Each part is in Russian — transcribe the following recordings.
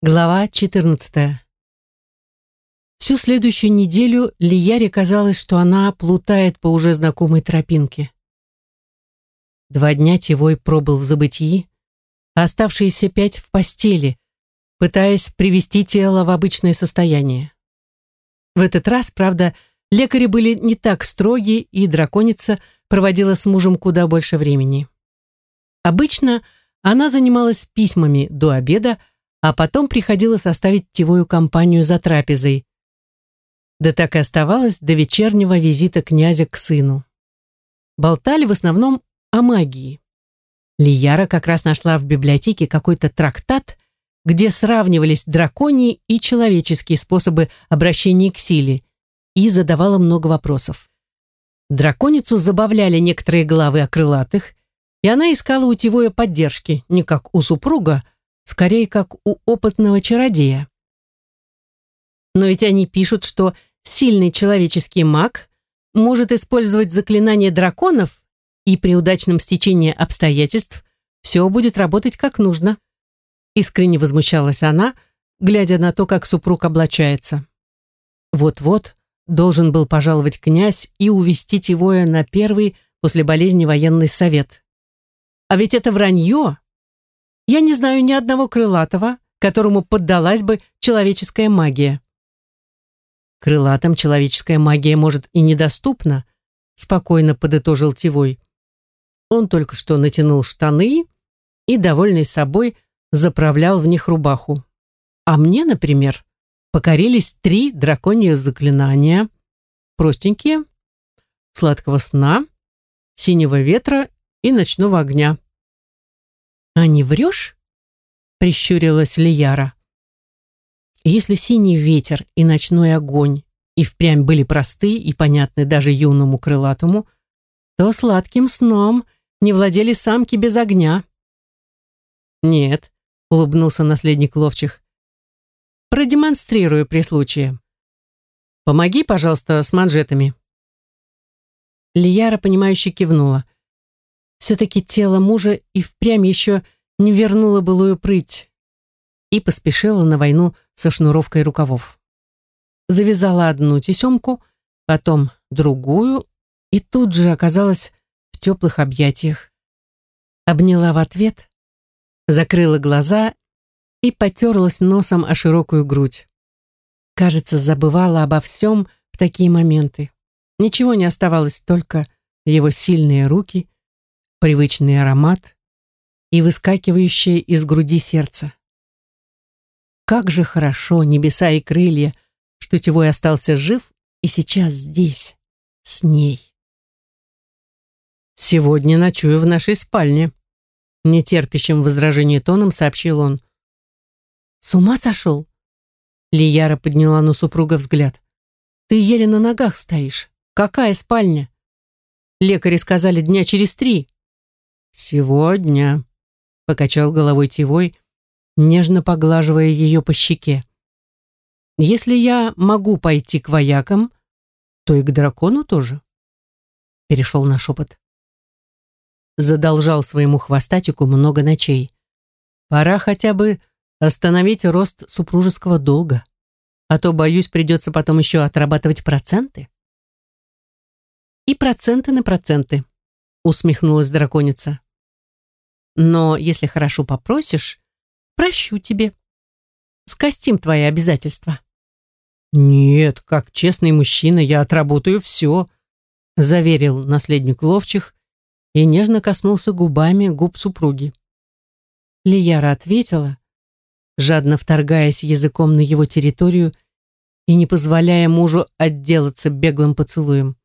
Глава 14. Всю следующую неделю Лияре казалось, что она плутает по уже знакомой тропинке. Два дня Тевой пробыл в забытии, а оставшиеся пять в постели, пытаясь привести тело в обычное состояние. В этот раз, правда, лекари были не так строги, и драконица проводила с мужем куда больше времени. Обычно она занималась письмами до обеда, а потом приходила составить тевую компанию за трапезой. Да так и оставалось до вечернего визита князя к сыну. Болтали в основном о магии. Лияра как раз нашла в библиотеке какой-то трактат, где сравнивались драконьи и человеческие способы обращения к силе, и задавала много вопросов. Драконицу забавляли некоторые главы о крылатых, и она искала у Тивоя поддержки, не как у супруга, скорее как у опытного чародея. Но ведь они пишут, что сильный человеческий маг может использовать заклинания драконов, и при удачном стечении обстоятельств все будет работать как нужно. Искренне возмущалась она, глядя на то, как супруг облачается. Вот-вот должен был пожаловать князь и увести Тивоя на первый после болезни военный совет. А ведь это вранье, я не знаю ни одного крылатого, которому поддалась бы человеческая магия. Крылатым человеческая магия, может, и недоступна, спокойно подытожил Тивой. Он только что натянул штаны и, довольный собой, заправлял в них рубаху. А мне, например, покорились три драконьих заклинания. Простенькие, сладкого сна, синего ветра и ночного огня. «А не врешь?» — прищурилась Лияра. Если синий ветер и ночной огонь и впрямь были просты и понятны даже юному крылатому, то сладким сном не владели самки без огня. «Нет», — улыбнулся наследник ловчих, — «продемонстрирую при случае. Помоги, пожалуйста, с манжетами». Лияра, понимающе кивнула. Все-таки тело мужа и впрямь еще не вернуло былую прыть и поспешила на войну со шнуровкой рукавов. Завязала одну тесемку, потом другую, и тут же оказалась в теплых объятиях. Обняла в ответ, закрыла глаза и потерлась носом о широкую грудь. Кажется, забывала обо всем в такие моменты. Ничего не оставалось, только его сильные руки, привычный аромат и выскакивающее из груди сердце. Как же хорошо, небеса и крылья, что Тевой остался жив и сейчас здесь, с ней. «Сегодня ночую в нашей спальне», — нетерпящим возражений тоном сообщил он. «С ума сошел?» Лияра подняла на супруга взгляд. «Ты еле на ногах стоишь. Какая спальня?» Лекари сказали дня через три. «Сегодня», — покачал головой Тивой, нежно поглаживая ее по щеке. «Если я могу пойти к воякам, то и к дракону тоже», — перешел на шепот. Задолжал своему хвостатику много ночей. Пора хотя бы остановить рост супружеского долга, а то, боюсь, придется потом еще отрабатывать проценты. И проценты на проценты, усмехнулась драконица. Но если хорошо попросишь, прощу тебе. Скостим твои обязательства. Нет, как честный мужчина, я отработаю все, заверил наследник ловчих и нежно коснулся губами губ супруги. Лияра ответила, жадно вторгаясь языком на его территорию и не позволяя мужу отделаться беглым поцелуем.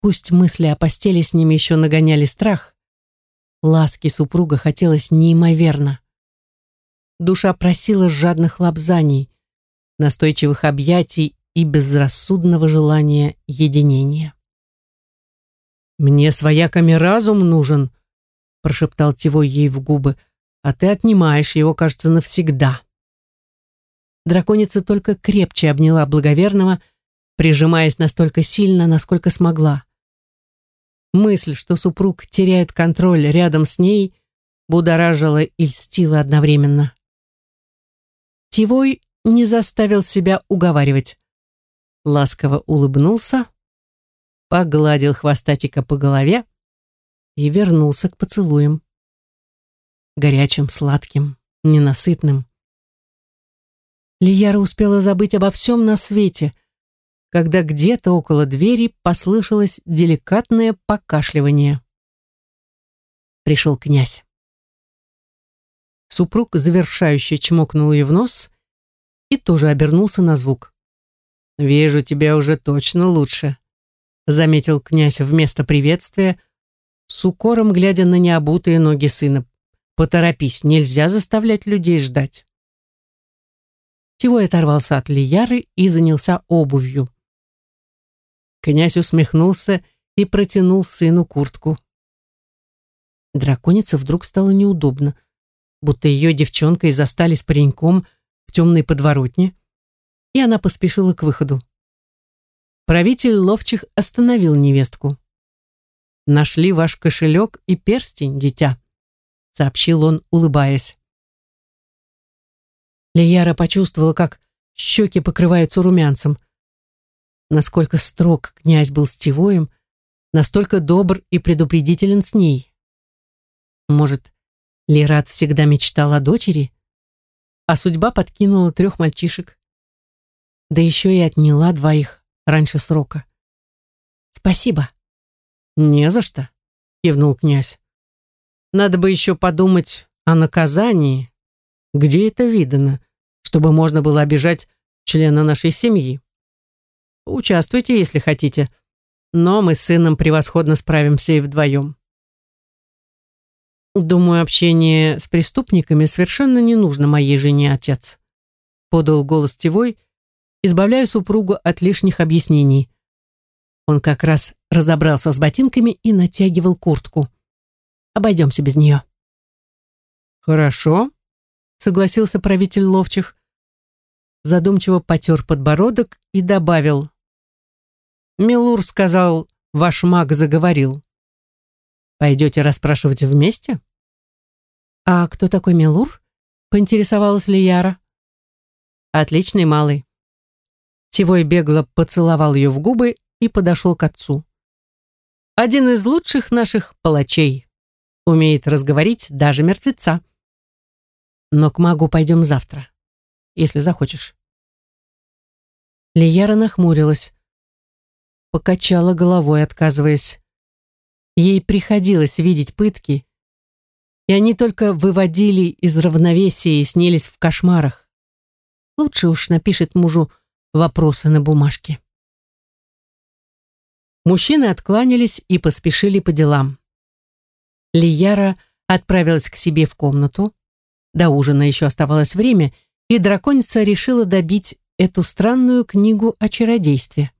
Пусть мысли о постели с ними еще нагоняли страх, ласки супруга хотелось неимоверно. Душа просила жадных лапзаний, настойчивых объятий и безрассудного желания единения. «Мне свояками разум нужен», — прошептал Тивой ей в губы, «а ты отнимаешь его, кажется, навсегда». Драконица только крепче обняла благоверного, прижимаясь настолько сильно, насколько смогла. Мысль, что супруг теряет контроль рядом с ней, будоражила и льстила одновременно. Стивой не заставил себя уговаривать. Ласково улыбнулся, погладил хвостатика по голове и вернулся к поцелуям. Горячим, сладким, ненасытным. Лияра успела забыть обо всем на свете, когда где-то около двери послышалось деликатное покашливание. Пришел князь. Супруг завершающе чмокнул ее в нос и тоже обернулся на звук. «Вижу тебя уже точно лучше», — заметил князь вместо приветствия, с укором глядя на необутые ноги сына. «Поторопись, нельзя заставлять людей ждать». Тивой оторвался от Лияры и занялся обувью. Князь усмехнулся и протянул сыну куртку. Драконице вдруг стало неудобно, будто ее девчонкой застали с пареньком в темной подворотне, и она поспешила к выходу. Правитель ловчих остановил невестку. «Нашли ваш кошелек и перстень, дитя», — сообщил он, улыбаясь. Лияра почувствовала, как щеки покрываются румянцем. Насколько строг князь был с Тивоем, настолько добр и предупредителен с ней. Может, Лират всегда мечтал о дочери, а судьба подкинула трех мальчишек. Да еще и отняла двоих раньше срока. «Спасибо». «Не за что», — кивнул князь. «Надо бы еще подумать о наказании. Где это видано?» чтобы можно было обижать члена нашей семьи. Участвуйте, если хотите, но мы с сыном превосходно справимся и вдвоем. Думаю, общение с преступниками совершенно не нужно моей жене, отец. Подал голос Тевой, избавляя супругу от лишних объяснений. Он как раз разобрался с ботинками и натягивал куртку. Обойдемся без нее. Хорошо, согласился правитель ловчих задумчиво потер подбородок и добавил. «Милур сказал, ваш маг заговорил. Пойдете расспрашивать вместе?» «А кто такой Милур?» — поинтересовалась Лияра. «Отличный малый». Тивой бегло поцеловал ее в губы и подошел к отцу. «Один из лучших наших палачей. Умеет разговорить даже мертвеца. Но к магу пойдем завтра если захочешь. Лияра нахмурилась, покачала головой, отказываясь. Ей приходилось видеть пытки, и они только выводили из равновесия и снились в кошмарах. Лучше уж напишет мужу вопросы на бумажке. Мужчины откланялись и поспешили по делам. Лияра отправилась к себе в комнату. До ужина еще оставалось время, и драконица решила добить эту странную книгу о чародействе.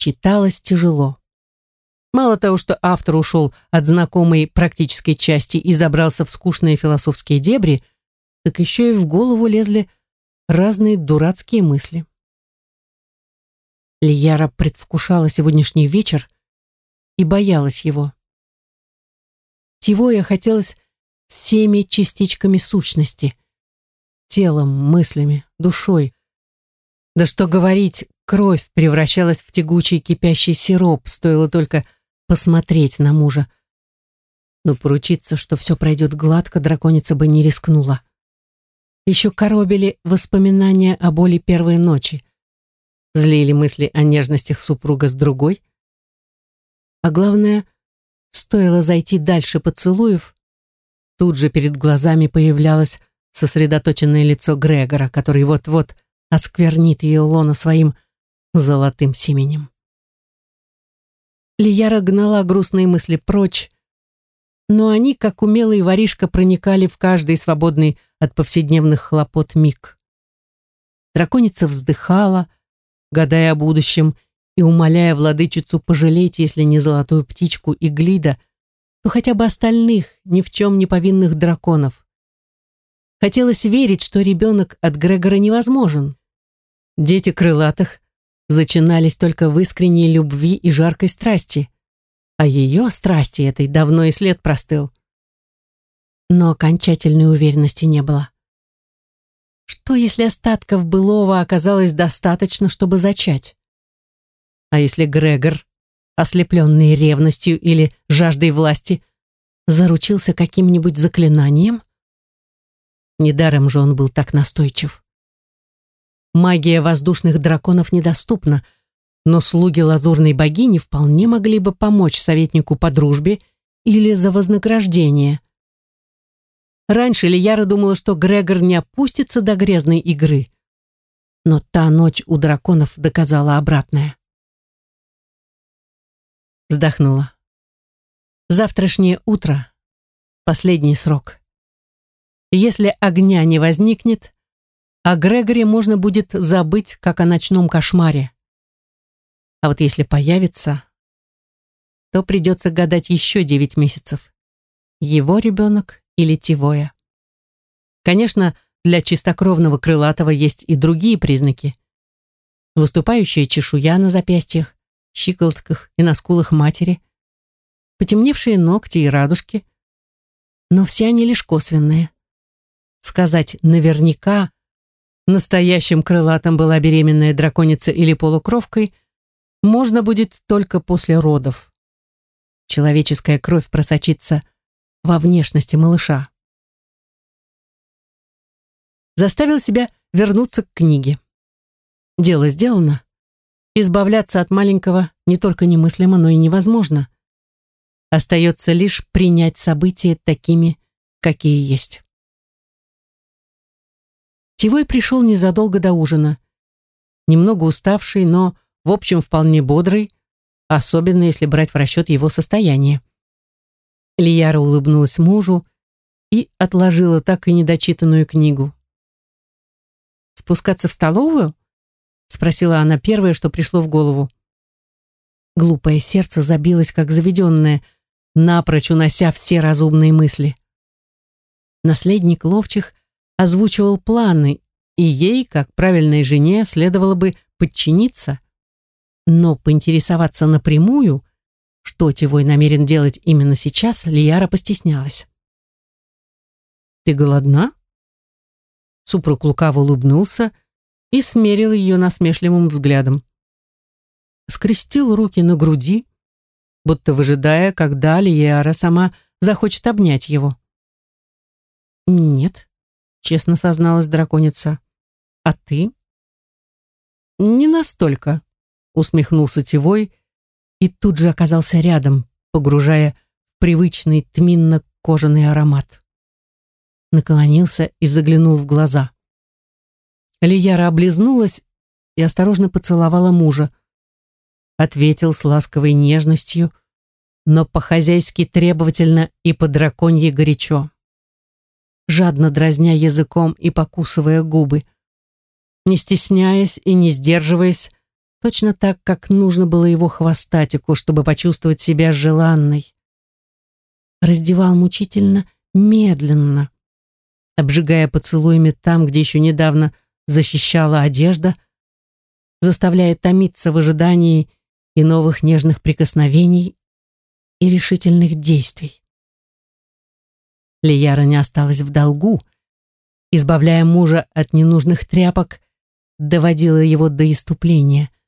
Читалось тяжело. Мало того, что автор ушел от знакомой практической части и забрался в скучные философские дебри, так еще и в голову лезли разные дурацкие мысли. Лияра предвкушала сегодняшний вечер и боялась его. Тивоя хотелось всеми частичками сущности — телом, мыслями, душой. Да что говорить, кровь превращалась в тягучий кипящий сироп, стоило только посмотреть на мужа. Но поручиться, что все пройдет гладко, драконица бы не рискнула. Еще коробили воспоминания о боли первой ночи. Злили мысли о нежностях супруга с другой. А главное, стоило зайти дальше поцелуев, тут же перед глазами появлялась сосредоточенное лицо Грегора, который вот-вот осквернит ее лона своим золотым семенем. Лияра гнала грустные мысли прочь, но они, как умелый воришка, проникали в каждый свободный от повседневных хлопот миг. Драконица вздыхала, гадая о будущем и умоляя владычицу пожалеть, если не золотую птичку и глида, то хотя бы остальных, ни в чем не повинных драконов. Хотелось верить, что ребенок от Грегора невозможен. Дети крылатых зачинались только в искренней любви и жаркой страсти, а ее страсти этой давно и след простыл. Но окончательной уверенности не было. что, если остатков былого оказалось достаточно, чтобы зачать? А если Грегор, ослепленный ревностью или жаждой власти, заручился каким-нибудь заклинанием? Недаром же он был так настойчив. Магия воздушных драконов недоступна, но слуги лазурной богини вполне могли бы помочь советнику по дружбе или за вознаграждение. Раньше Лияра думала, что Грегор не опустится до грязной игры. Но та ночь у драконов доказала обратное. Вздохнула. Завтрашнее утро — последний срок. Если огня не возникнет, о Грегоре можно будет забыть, как о ночном кошмаре. А вот если появится, то придется гадать еще девять месяцев. Его ребенок или тивоя. Конечно, для чистокровного крылатого есть и другие признаки. Выступающая чешуя на запястьях, щиколотках и на скулах матери, потемневшие ногти и радужки. Но все они лишь косвенные. Сказать наверняка, настоящим крылатым была беременная драконица или полукровкой, можно будет только после родов. Человеческая кровь просочится во внешности малыша. Заставил себя вернуться к книге. Дело сделано. Избавляться от маленького не только немыслимо, но и невозможно. Остается лишь принять события такими, какие есть. Тивой пришел незадолго до ужина. Немного уставший, но, в общем, вполне бодрый, особенно если брать в расчет его состояние. Лияра улыбнулась мужу и отложила так и недочитанную книгу. «Спускаться в столовую?» — спросила она первое, что пришло в голову. Глупое сердце забилось, как заведенное, напрочь унося все разумные мысли. Наследник ловчих озвучивал планы, и ей, как правильной жене, следовало бы подчиниться, но поинтересоваться напрямую что Тивой намерен делать именно сейчас, Лияра постеснялась. «Ты голодна?» Супруг лукаво улыбнулся и смерил ее насмешливым взглядом. Скрестил руки на груди, будто выжидая, когда Лияра сама захочет обнять его. «Нет», — честно созналась драконица. «А ты?» «Не настолько», — усмехнулся Тивой, и тут же оказался рядом, погружая в привычный тминно-кожаный аромат. Наклонился и заглянул в глаза. Лияра облизнулась и осторожно поцеловала мужа. Ответил с ласковой нежностью, но по-хозяйски требовательно и по-драконье горячо. Жадно дразня языком и покусывая губы. Не стесняясь и не сдерживаясь, точно так, как нужно было его хвостатику, чтобы почувствовать себя желанной. Раздевал мучительно, медленно, обжигая поцелуями там, где еще недавно защищала одежда, заставляя томиться в ожидании и новых нежных прикосновений и решительных действий. Лияра не осталась в долгу, избавляя мужа от ненужных тряпок, доводила его до иступления –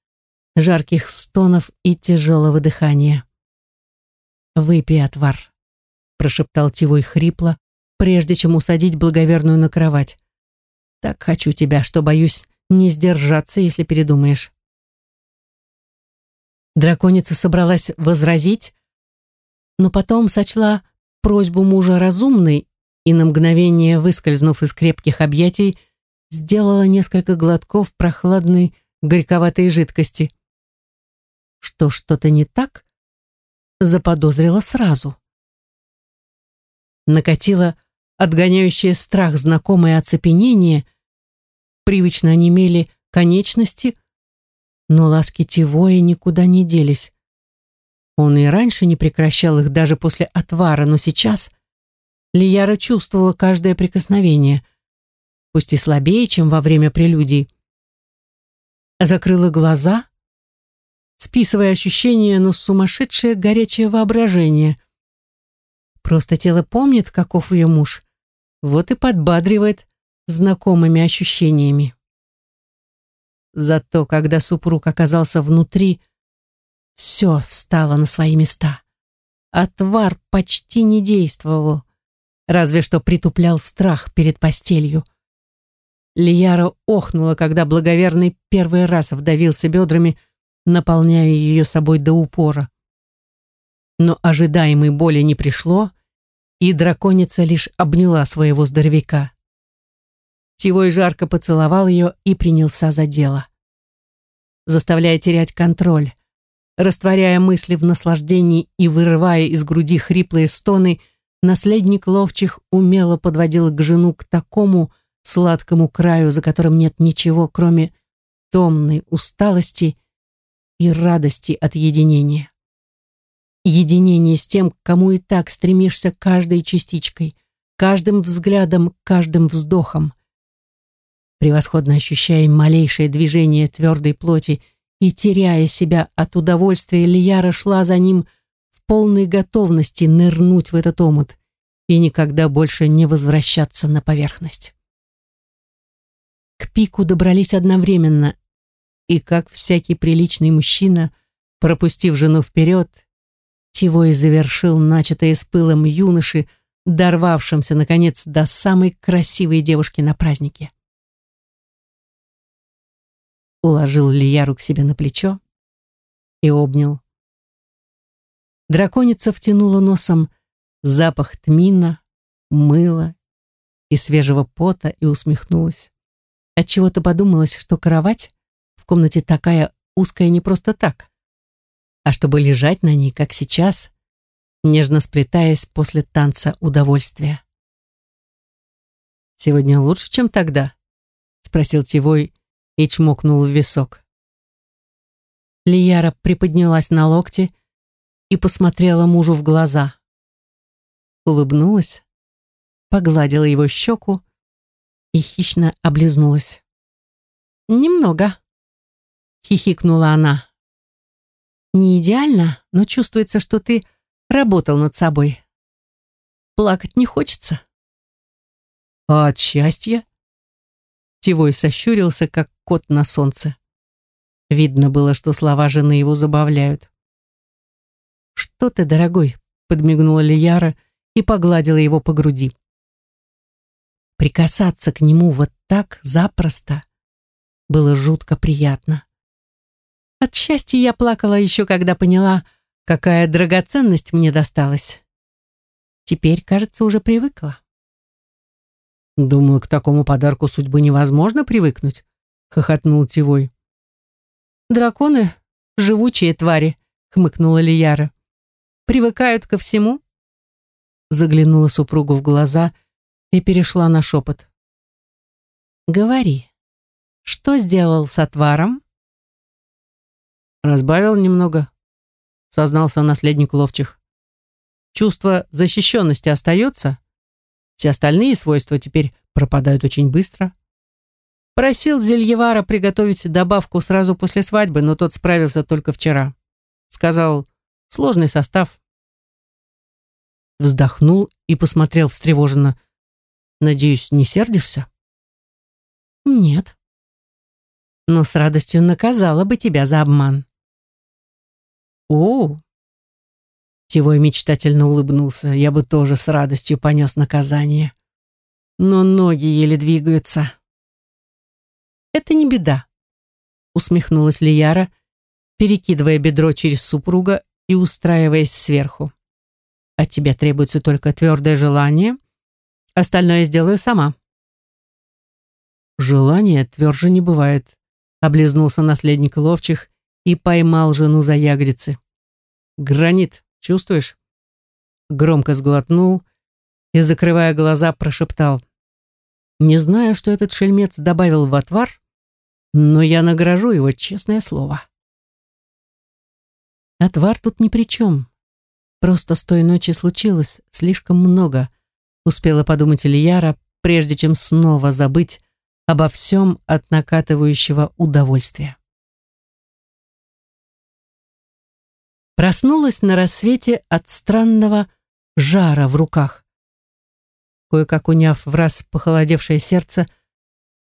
жарких стонов и тяжелого дыхания. «Выпей отвар», — прошептал Тивой хрипло, прежде чем усадить благоверную на кровать. «Так хочу тебя, что боюсь не сдержаться, если передумаешь». Драконица собралась возразить, но потом сочла просьбу мужа разумной и на мгновение, выскользнув из крепких объятий, сделала несколько глотков прохладной горьковатой жидкости что что-то не так, заподозрила сразу. Накатило отгоняющее страх знакомое оцепенение, привычно онемели конечности, но ласки Тивоя никуда не делись. Он и раньше не прекращал их даже после отвара, но сейчас Лияра чувствовала каждое прикосновение, пусть и слабее, чем во время прелюдий. Закрыла глаза, списывая ощущения на сумасшедшее горячее воображение. Просто тело помнит, каков ее муж, вот и подбадривает, знакомыми ощущениями. Зато, когда супруг оказался внутри, все встало на свои места. Отвар почти не действовал, разве что притуплял страх перед постелью. Лияра охнула, когда благоверный первый раз вдавился бедрами, наполняя ее собой до упора. Но ожидаемой боли не пришло, и драконица лишь обняла своего здоровяка. Тивой жарко поцеловал ее и принялся за дело. Заставляя терять контроль, растворяя мысли в наслаждении и вырывая из груди хриплые стоны, наследник ловчих умело подводил к жену к такому сладкому краю, за которым нет ничего, кроме томной усталости и радости от единения. Единение с тем, к кому и так стремишься каждой частичкой, каждым взглядом, каждым вздохом. Превосходно ощущая малейшее движение твердой плоти и теряя себя от удовольствия, Лияра шла за ним в полной готовности нырнуть в этот омут и никогда больше не возвращаться на поверхность. К пику добрались одновременно, и, как всякий приличный мужчина, пропустив жену вперед, Тивой завершил начатое с пылом юноши, дорвавшимся, наконец, до самой красивой девушки на празднике уложил Лияру к себе на плечо и обнял. Драконица втянула носом запах тмина, мыла и свежего пота и усмехнулась. Отчего-то подумалось, что кровать в комнате такая узкая не просто так, а чтобы лежать на ней, как сейчас, нежно сплетаясь после танца удовольствия. «Сегодня лучше, чем тогда?» — спросил Тивой, и чмокнул в висок. Лияра приподнялась на локте и посмотрела мужу в глаза. Улыбнулась, погладила его щеку и хищно облизнулась. «Немного», — хихикнула она. «Не идеально, но чувствуется, что ты работал над собой. Плакать не хочется». «А от счастья?» Тивой сощурился, как кот на солнце. Видно было, что слова жены его забавляют. «Что ты, дорогой?» — подмигнула Лияра и погладила его по груди. Прикасаться к нему вот так запросто было жутко приятно. От счастья я плакала еще, когда поняла, какая драгоценность мне досталась. Теперь, кажется, уже привыкла. Думал, к такому подарку судьбы невозможно привыкнуть, хохотнул Тивой. Драконы — живучие твари, хмыкнула Лияра. Привыкают ко всему. Заглянула супругу в глаза и перешла на шепот. Говори, что сделал с отваром? Разбавил немного, сознался наследник ловчих. Чувство защищенности остается, все остальные свойства теперь пропадают очень быстро. Просил Зельевара приготовить добавку сразу после свадьбы, но тот справился только вчера. Сказал, сложный состав. Вздохнул и посмотрел встревоженно. «Надеюсь, не сердишься?» «Нет. Но с радостью наказала бы тебя за обман». «О, Тивой мечтательно улыбнулся. Я бы тоже с радостью понес наказание. Но ноги еле двигаются. Это не беда, усмехнулась Лияра, перекидывая бедро через супруга и устраиваясь сверху. От тебя требуется только твердое желание. Остальное сделаю сама. Желание тверже не бывает, облизнулся наследник ловчих и поймал жену за ягодицы. Гранит, Чувствуешь?» Громко сглотнул и, закрывая глаза, прошептал. «Не знаю, что этот шельмец добавил в отвар, но я награжу его, честное слово». Отвар тут ни при чем. Просто с той ночи случилось слишком много, успела подумать Ильяра, прежде чем снова забыть обо всем от накатывающего удовольствия. Проснулась на рассвете от странного жара в руках. Кое-как уняв в раз похолодевшее сердце,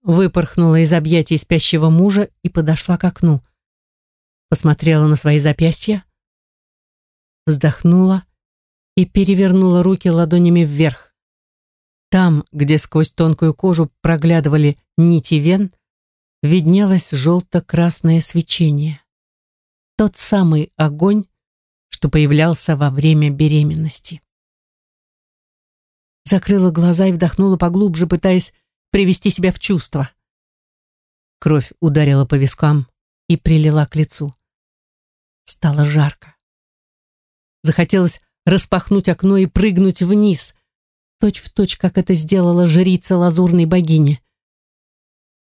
выпорхнула из объятий спящего мужа и подошла к окну. Посмотрела на свои запястья, вздохнула и перевернула руки ладонями вверх. Там, где сквозь тонкую кожу проглядывали нити вен, виднелось желто-красное свечение. Тот самый огонь, что появлялся во время беременности. Закрыла глаза и вдохнула поглубже, пытаясь привести себя в чувство. Кровь ударила по вискам и прилила к лицу. Стало жарко. Захотелось распахнуть окно и прыгнуть вниз, точь в точь, как это сделала жрица лазурной богини.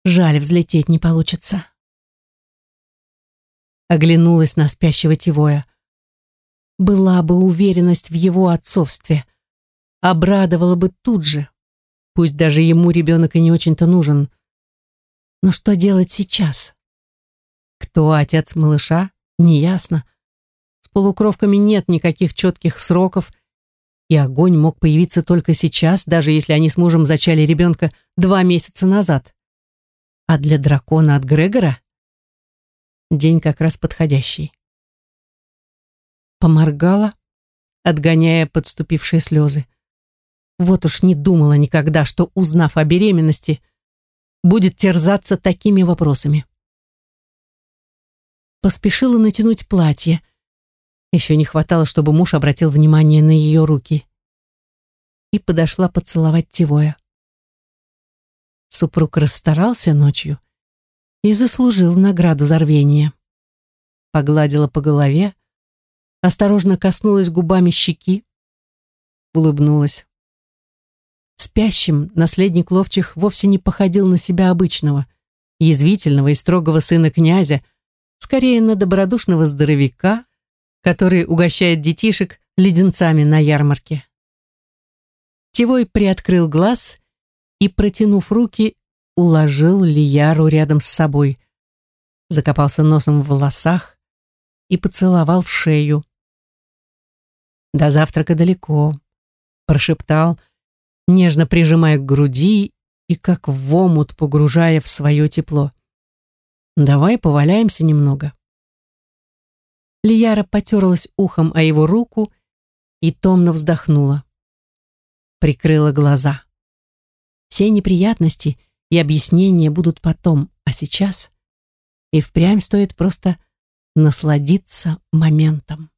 Жаль, взлететь не получится. Оглянулась на спящего Тивоя. Была бы уверенность в его отцовстве. Обрадовала бы тут же. Пусть даже ему ребенок и не очень-то нужен. Но что делать сейчас? Кто отец малыша, неясно. С полукровками нет никаких четких сроков, и огонь мог появиться только сейчас, даже если они с мужем зачали ребенка два месяца назад. А для дракона от Грегора день как раз подходящий. Поморгала, отгоняя подступившие слезы. Вот уж не думала никогда, что, узнав о беременности, будет терзаться такими вопросами. Поспешила натянуть платье. Еще не хватало, чтобы муж обратил внимание на ее руки. И подошла поцеловать Тивоя. Супруг расстарался ночью и заслужил награду за рвение. Погладила по голове, осторожно коснулась губами щеки, улыбнулась. Спящим наследник ловчих вовсе не походил на себя обычного, язвительного и строгого сына князя, скорее на добродушного здоровяка, который угощает детишек леденцами на ярмарке. Тевой приоткрыл глаз и, протянув руки, уложил Лияру рядом с собой, закопался носом в волосах и поцеловал в шею. «До завтрака далеко», — прошептал, нежно прижимая к груди и как в омут погружая в свое тепло. «Давай поваляемся немного». Лияра потерлась ухом о его руку и томно вздохнула. Прикрыла глаза. Все неприятности и объяснения будут потом, а сейчас и впрямь стоит просто насладиться моментом.